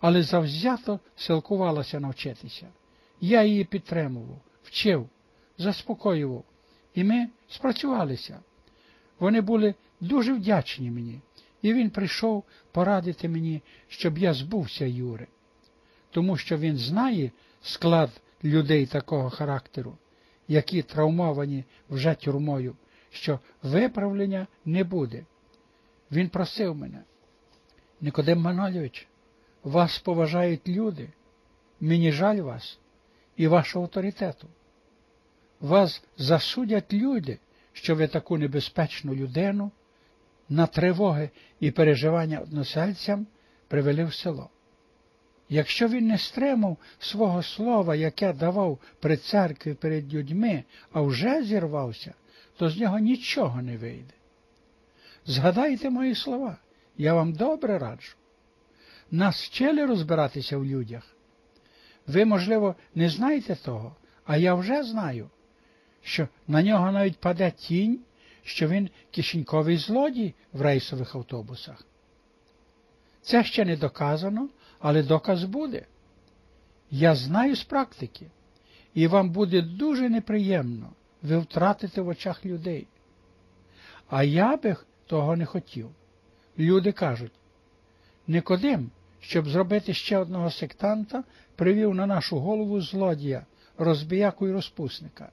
але завзято силкувалася навчитися. Я її підтримував, вчив, заспокоював, і ми спрацювалися. Вони були дуже вдячні мені, і він прийшов порадити мені, щоб я збувся Юри, тому що він знає склад людей такого характеру, які травмовані вже тюрмою, що виправлення не буде. Він просив мене, Никодим Манольович, вас поважають люди, мені жаль вас і вашого авторитету. Вас засудять люди, що ви таку небезпечну людину на тривоги і переживання односельцям привели в село. Якщо він не стримав свого слова, яке давав при церкві перед людьми, а вже зірвався, то з нього нічого не вийде. Згадайте мої слова, я вам добре раджу. Нас вчили розбиратися в людях. Ви, можливо, не знаєте того, а я вже знаю, що на нього навіть паде тінь, що він кишеньковий злодій в рейсових автобусах. Це ще не доказано, але доказ буде. Я знаю з практики, і вам буде дуже неприємно ви втратите в очах людей. А я би того не хотів. Люди кажуть, Никодим, щоб зробити ще одного сектанта, привів на нашу голову злодія, розбіяку і розпусника.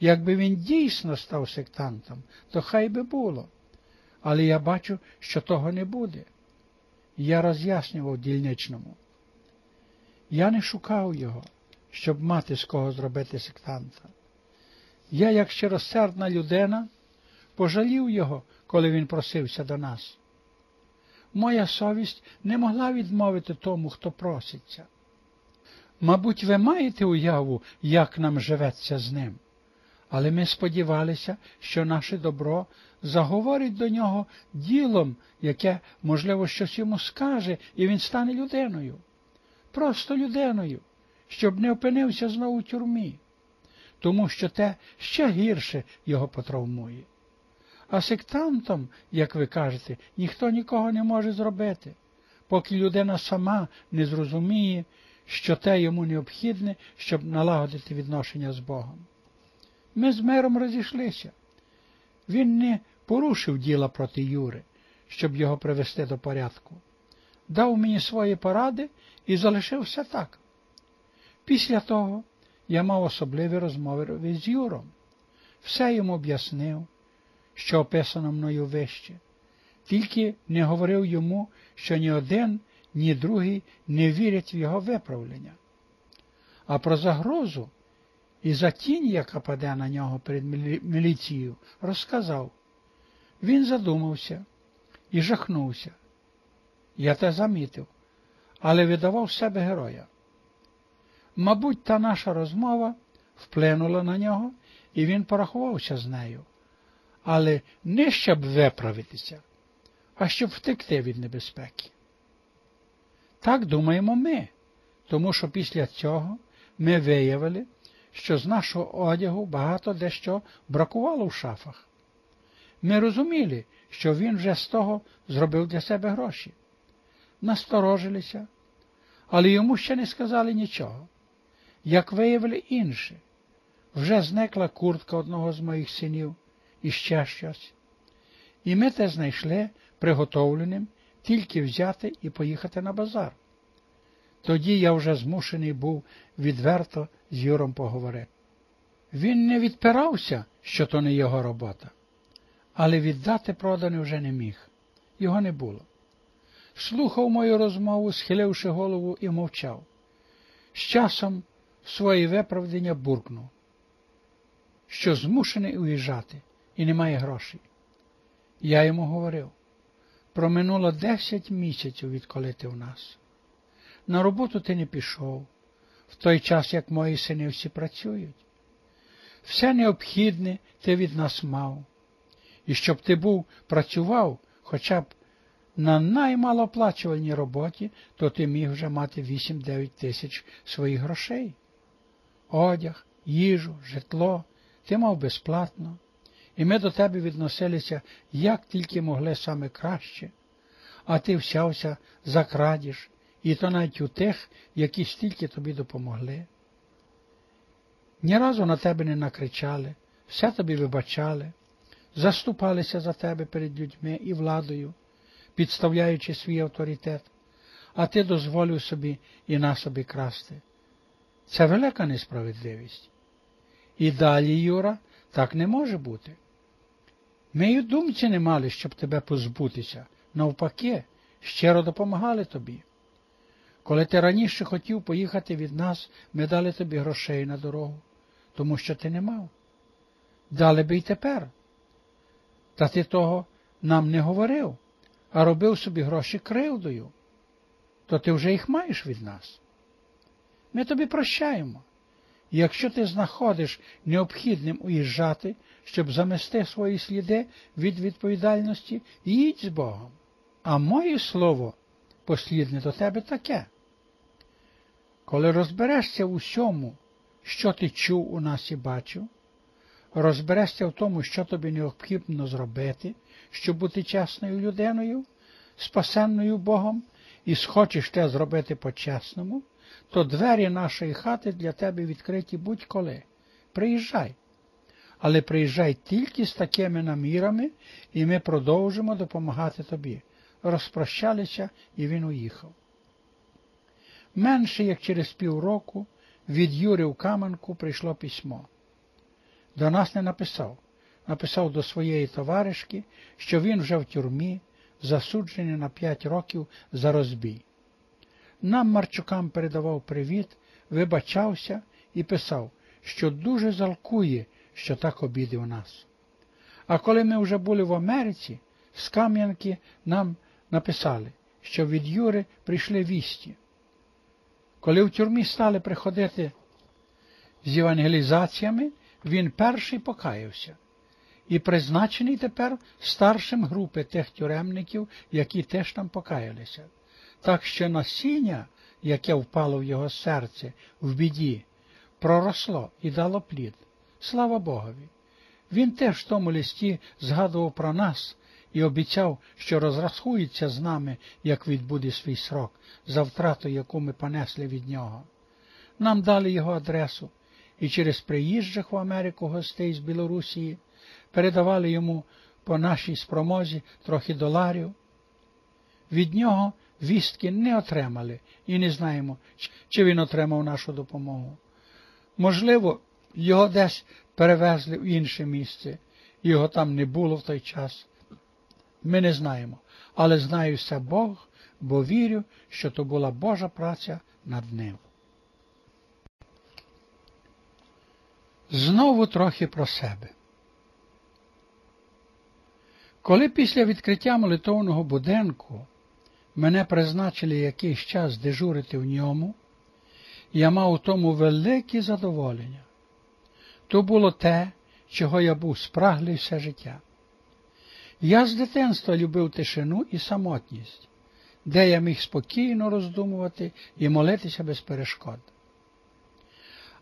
Якби він дійсно став сектантом, то хай би було. Але я бачу, що того не буде. Я роз'яснював дільничному. Я не шукав його, щоб мати з кого зробити сектанта. Я, як щиросердна людина, пожалів його, коли він просився до нас. Моя совість не могла відмовити тому, хто проситься. Мабуть, ви маєте уяву, як нам живеться з ним, але ми сподівалися, що наше добро заговорить до нього ділом, яке, можливо, щось йому скаже, і він стане людиною, просто людиною, щоб не опинився знову в тюрмі, тому що те ще гірше його потравмує. А сектантом, як ви кажете, ніхто нікого не може зробити, поки людина сама не зрозуміє, що те йому необхідне, щоб налагодити відношення з Богом. Ми з миром розійшлися. Він не порушив діла проти Юри, щоб його привести до порядку. Дав мені свої поради і залишився так. Після того я мав особливі розмови з Юром. Все йому об'яснив, що описано мною вище, тільки не говорив йому, що ні один, ні другий не вірять в його виправлення. А про загрозу і за тінь, яка паде на нього перед міліцією, розказав. Він задумався і жахнувся. Я те замітив, але видавав себе героя. Мабуть, та наша розмова вплинула на нього, і він порахувався з нею, але не щоб виправитися, а щоб втекти від небезпеки. Так думаємо ми, тому що після цього ми виявили, що з нашого одягу багато дещо бракувало в шафах. Ми розуміли, що він вже з того зробив для себе гроші. Насторожилися, але йому ще не сказали нічого. Як виявили інше, вже зникла куртка одного з моїх синів і ще щось. І ми те знайшли приготовленим тільки взяти і поїхати на базар. Тоді я вже змушений був відверто з Юром поговорити. Він не відпирався, що то не його робота, але віддати продане вже не міг. Його не було. Слухав мою розмову, схиливши голову і мовчав. З часом своє виправдання буркнув, що змушений уїжджати і немає грошей. Я йому говорив, проминуло десять місяців, відколи ти в нас. На роботу ти не пішов, в той час, як мої сини всі працюють. Все необхідне ти від нас мав. І щоб ти був працював хоча б на наймалоплачувальній роботі, то ти міг вже мати 8-9 тисяч своїх грошей. Одяг, їжу, житло ти мав безплатно, і ми до тебе відносилися як тільки могли саме краще, а ти всявся за крадіж і то навіть у тих, які стільки тобі допомогли. Ні разу на тебе не накричали, все тобі вибачали, заступалися за тебе перед людьми і владою, підставляючи свій авторитет, а ти дозволив собі і на собі красти. Це велика несправедливість. І далі, Юра, так не може бути. Ми й думці не мали, щоб тебе позбутися, навпаки, щиро допомагали тобі. Коли ти раніше хотів поїхати від нас, ми дали тобі грошей на дорогу, тому що ти не мав. Дали би й тепер. Та ти того нам не говорив, а робив собі гроші кривдою, то ти вже їх маєш від нас. Ми тобі прощаємо. Якщо ти знаходиш необхідним уїжджати, щоб замести свої сліди від відповідальності, їдь з Богом. А моє слово послідне до тебе таке. Коли розберешся в усьому, що ти чув у нас і бачив, розберешся в тому, що тобі необхідно зробити, щоб бути чесною людиною, спасенною Богом, і схочеш те зробити по-чесному, то двері нашої хати для тебе відкриті будь-коли. Приїжджай. Але приїжджай тільки з такими намірами, і ми продовжимо допомагати тобі. Розпрощалися, і він уїхав. Менше як через півроку від Юри в Каменку прийшло письмо. До нас не написав. Написав до своєї товаришки, що він вже в тюрмі, засуджений на п'ять років за розбій. Нам Марчукам передавав привіт, вибачався і писав, що дуже жалкує, що так обідив нас. А коли ми вже були в Америці, з Кам'янки нам написали, що від Юри прийшли вісті. Коли в тюрмі стали приходити з евангелізаціями, він перший покаявся і призначений тепер старшим групи тих тюремників, які теж там покаялися. Так що насіння, яке впало в його серце в біді, проросло і дало плід. Слава Богові! Він теж в тому листі згадував про нас і обіцяв, що розрахується з нами, як відбуде свій срок, за втрату, яку ми понесли від нього. Нам дали його адресу, і через приїжджих в Америку гостей з Білорусії передавали йому по нашій спромозі трохи доларів. Від нього вістки не отримали і не знаємо, чи він отримав нашу допомогу. Можливо, його десь перевезли в інше місце, його там не було в той час. Ми не знаємо, але знаю все Бог, бо вірю, що то була Божа праця над ним. Знову трохи про себе. Коли після відкриття молитовного будинку мене призначили якийсь час дежурити в ньому, я мав у тому велике задоволення. То було те, чого я був спраглий все життя. Я з дитинства любив тишину і самотність, де я міг спокійно роздумувати і молитися без перешкод.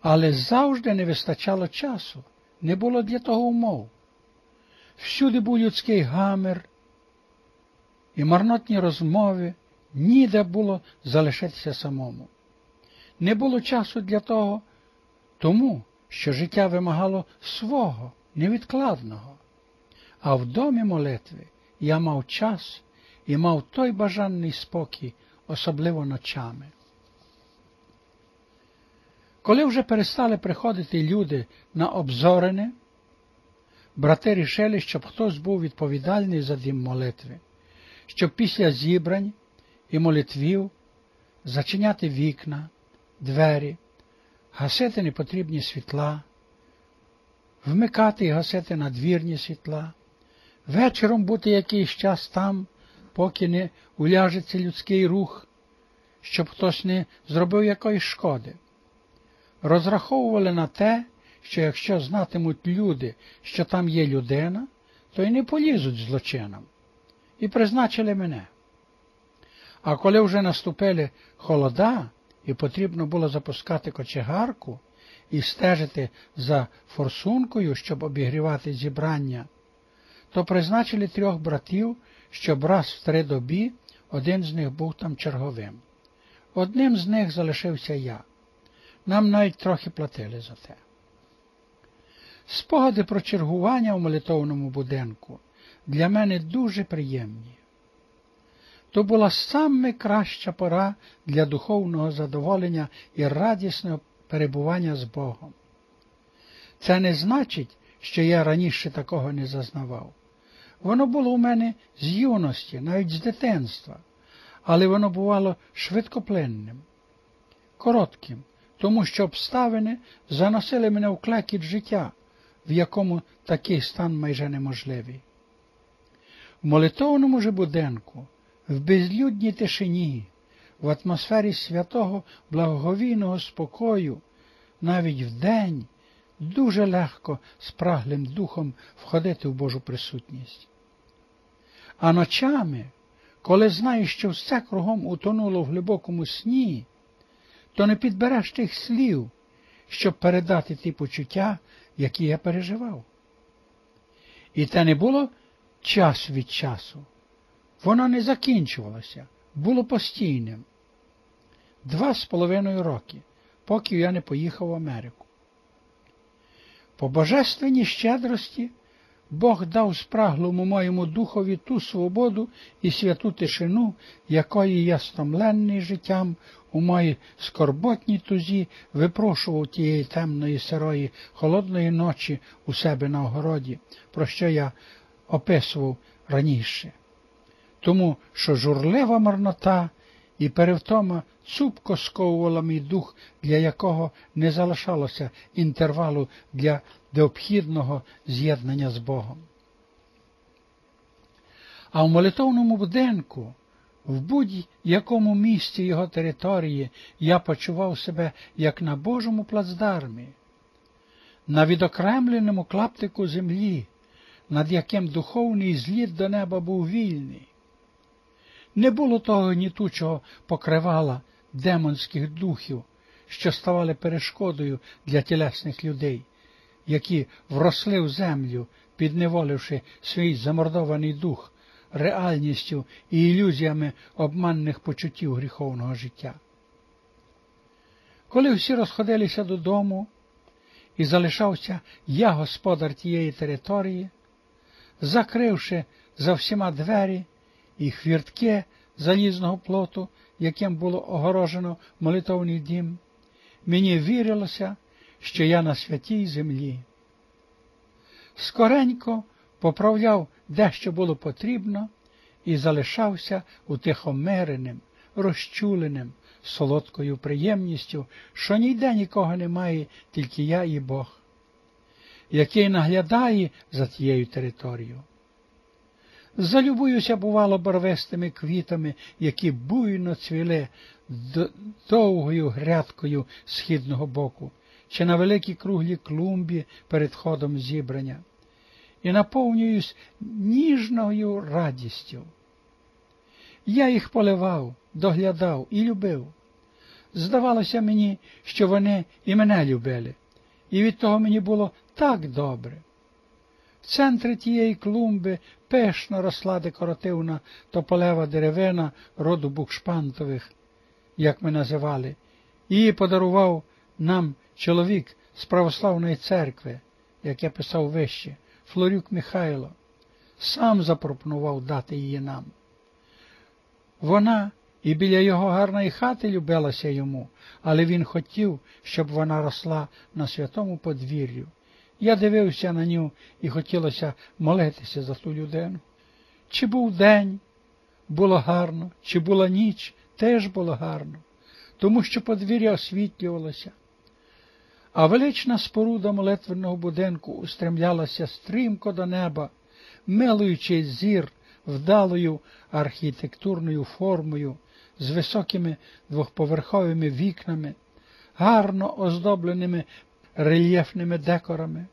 Але завжди не вистачало часу, не було для того умов. Всюди був людський гамір і марнотні розмови, ніде було залишитися самому. Не було часу для того, тому що життя вимагало свого, невідкладного. А в домі молитви я мав час і мав той бажаний спокій, особливо ночами. Коли вже перестали приходити люди на обзорене, брати рішили, щоб хтось був відповідальний за дім молитви, щоб після зібрань і молитвів зачиняти вікна, двері, гасити непотрібні світла, вмикати і гасити надвірні світла, вечором бути якийсь час там, поки не уляжеться людський рух, щоб хтось не зробив якоїсь шкоди. Розраховували на те, що якщо знатимуть люди, що там є людина, то й не полізуть злочином. І призначили мене. А коли вже наступили холода, і потрібно було запускати кочегарку і стежити за форсункою, щоб обігрівати зібрання, то призначили трьох братів, щоб раз в три добі один з них був там черговим. Одним з них залишився я. Нам навіть трохи платили за те. Спогади про чергування у молитовному будинку для мене дуже приємні. То була саме краща пора для духовного задоволення і радісного перебування з Богом. Це не значить, що я раніше такого не зазнавав. Воно було у мене з юності, навіть з дитинства, але воно бувало швидкоплинним, коротким, тому що обставини заносили мене в клекіт життя, в якому такий стан майже неможливий. В молитовному же будинку, в безлюдній тишині, в атмосфері святого благовійного спокою, навіть вдень, дуже легко спраглим духом входити в Божу присутність. А ночами, коли знаєш, що все кругом утонуло в глибокому сні, то не підбереш тих слів, щоб передати ті почуття, які я переживав. І те не було час від часу. Воно не закінчувалося, було постійним. Два з половиною роки, поки я не поїхав в Америку. По божественній щедрості Бог дав спраглому моєму духові ту свободу і святу тишину, якої я стомлений життям у моїй скорботній тузі випрошував тієї темної сирої холодної ночі у себе на огороді, про що я описував раніше. Тому що журлива марнота і перевтома цупко сковувала мій дух, для якого не залишалося інтервалу для необхідного з'єднання з Богом. А в молитовному будинку, в будь-якому місці його території, я почував себе як на Божому плацдармі, на відокремленому клаптику землі, над яким духовний зліт до неба був вільний. Не було того гнітучого покривала демонських духів, що ставали перешкодою для тілесних людей, які вросли в землю, підневоливши свій замордований дух реальністю і ілюзіями обманних почуттів гріховного життя. Коли всі розходилися додому, і залишався я господар тієї території, закривши за всіма двері і хвіртки залізного плоту, яким було огорожено молитовний дім, мені вірилося, що я на святій землі. Скоренько поправляв дещо було потрібно і залишався утихомиреним, розчуленим, солодкою приємністю, що ніде нікого немає, тільки я і Бог, який наглядає за тією територією. Залюбуюся, бувало, барвистими квітами, які буйно цвіли довгою грядкою східного боку, чи на великій круглій клумбі перед ходом зібрання, і наповнююсь ніжною радістю. Я їх поливав, доглядав і любив. Здавалося мені, що вони і мене любили, і від того мені було так добре. В центрі тієї клумби пишно росла декоративна тополева деревина роду букшпантових, як ми називали, її подарував нам чоловік з православної церкви, як я писав вище, Флорюк Михайло, сам запропонував дати її нам. Вона і біля його гарної хати любилася йому, але він хотів, щоб вона росла на святому подвір'ю. Я дивився на нього і хотілося молитися за ту людину. Чи був день, було гарно, чи була ніч, теж було гарно, тому що подвір'я освітлювалося. А велична споруда молитвеного будинку устремлялася стрімко до неба, милуючи зір вдалою архітектурною формою, з високими двохповерховими вікнами, гарно оздобленими рельєфними декорами,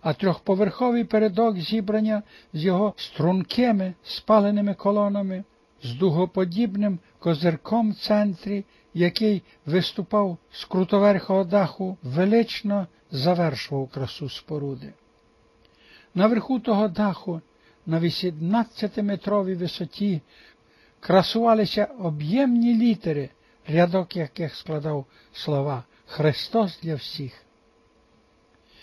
а трьохповерховий передок зібрання з його стрункими спаленими колонами, з дугоподібним козирком в центрі, який виступав з крутоверхого даху, велично завершував красу споруди. Наверху того даху, на 18-метровій висоті, красувалися об'ємні літери рядок яких складав слова Христос для всіх.